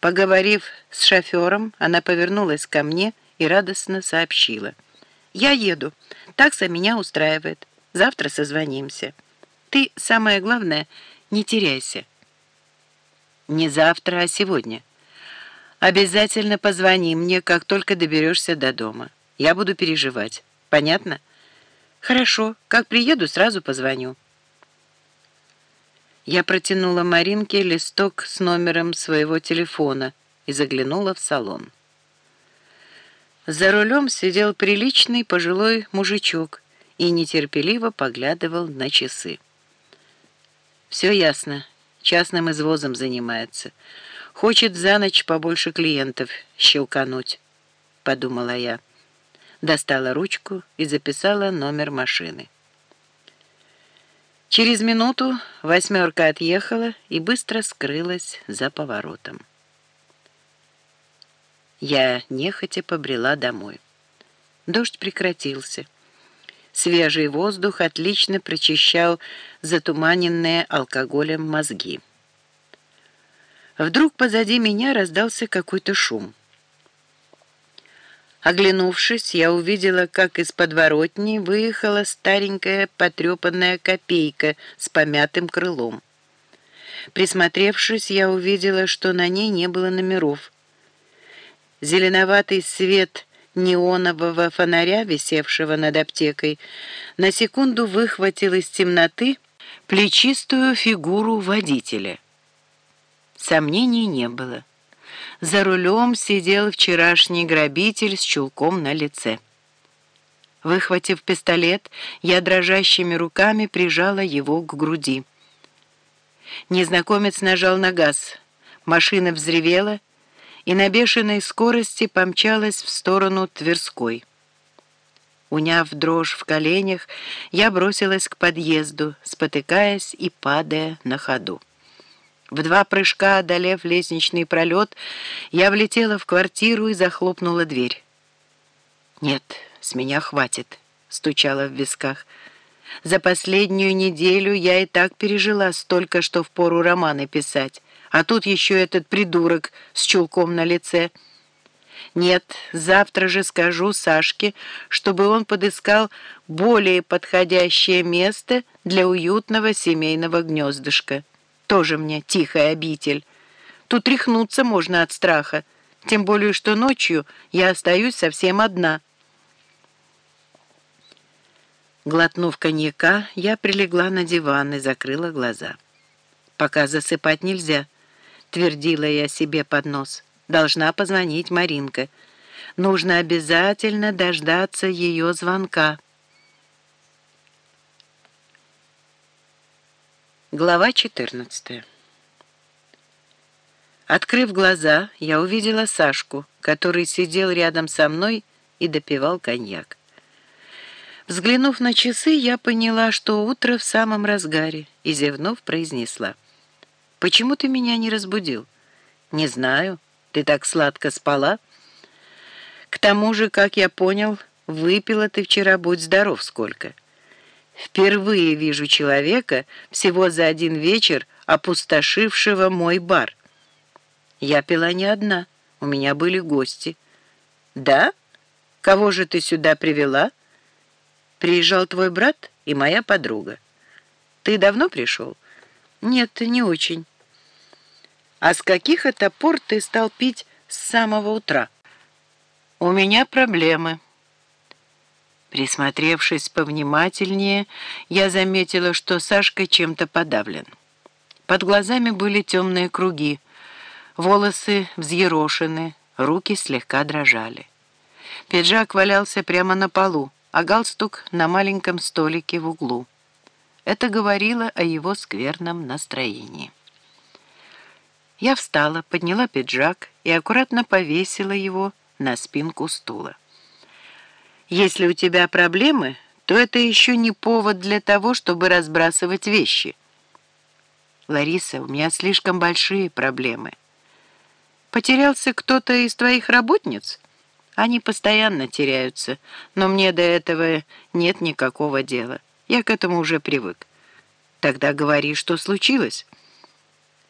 Поговорив с шофером, она повернулась ко мне и радостно сообщила. «Я еду. Такса меня устраивает. Завтра созвонимся. Ты, самое главное, не теряйся». «Не завтра, а сегодня. Обязательно позвони мне, как только доберешься до дома. Я буду переживать. Понятно?» «Хорошо. Как приеду, сразу позвоню». Я протянула Маринке листок с номером своего телефона и заглянула в салон. За рулем сидел приличный пожилой мужичок и нетерпеливо поглядывал на часы. «Все ясно. Частным извозом занимается. Хочет за ночь побольше клиентов щелкануть», — подумала я. Достала ручку и записала номер машины. Через минуту восьмерка отъехала и быстро скрылась за поворотом. Я нехотя побрела домой. Дождь прекратился. Свежий воздух отлично прочищал затуманенные алкоголем мозги. Вдруг позади меня раздался какой-то шум. Оглянувшись, я увидела, как из подворотни выехала старенькая потрепанная копейка с помятым крылом. Присмотревшись, я увидела, что на ней не было номеров. Зеленоватый свет неонового фонаря, висевшего над аптекой, на секунду выхватил из темноты плечистую фигуру водителя. Сомнений не было. За рулем сидел вчерашний грабитель с чулком на лице. Выхватив пистолет, я дрожащими руками прижала его к груди. Незнакомец нажал на газ. Машина взревела и на бешеной скорости помчалась в сторону Тверской. Уняв дрожь в коленях, я бросилась к подъезду, спотыкаясь и падая на ходу. В два прыжка, одолев лестничный пролет, я влетела в квартиру и захлопнула дверь. «Нет, с меня хватит», — стучала в висках. «За последнюю неделю я и так пережила столько, что впору романы писать, а тут еще этот придурок с чулком на лице». Нет, завтра же скажу Сашке, чтобы он подыскал более подходящее место для уютного семейного гнездышка. Тоже мне тихая обитель. Тут рехнуться можно от страха, тем более что ночью я остаюсь совсем одна. Глотнув коньяка, я прилегла на диван и закрыла глаза. «Пока засыпать нельзя», — твердила я себе под нос. «Должна позвонить Маринка. Нужно обязательно дождаться ее звонка». Глава 14 Открыв глаза, я увидела Сашку, который сидел рядом со мной и допивал коньяк. Взглянув на часы, я поняла, что утро в самом разгаре, и, зевнув, произнесла. «Почему ты меня не разбудил?» «Не знаю. Ты так сладко спала?» «К тому же, как я понял, выпила ты вчера, будь здоров, сколько». Впервые вижу человека всего за один вечер, опустошившего мой бар. Я пила не одна, у меня были гости. Да? Кого же ты сюда привела? Приезжал твой брат и моя подруга. Ты давно пришел? Нет, не очень. А с каких это пор ты стал пить с самого утра? У меня проблемы. Присмотревшись повнимательнее, я заметила, что Сашка чем-то подавлен. Под глазами были темные круги, волосы взъерошены, руки слегка дрожали. Пиджак валялся прямо на полу, а галстук на маленьком столике в углу. Это говорило о его скверном настроении. Я встала, подняла пиджак и аккуратно повесила его на спинку стула. Если у тебя проблемы, то это еще не повод для того, чтобы разбрасывать вещи. Лариса, у меня слишком большие проблемы. Потерялся кто-то из твоих работниц? Они постоянно теряются, но мне до этого нет никакого дела. Я к этому уже привык. Тогда говори, что случилось».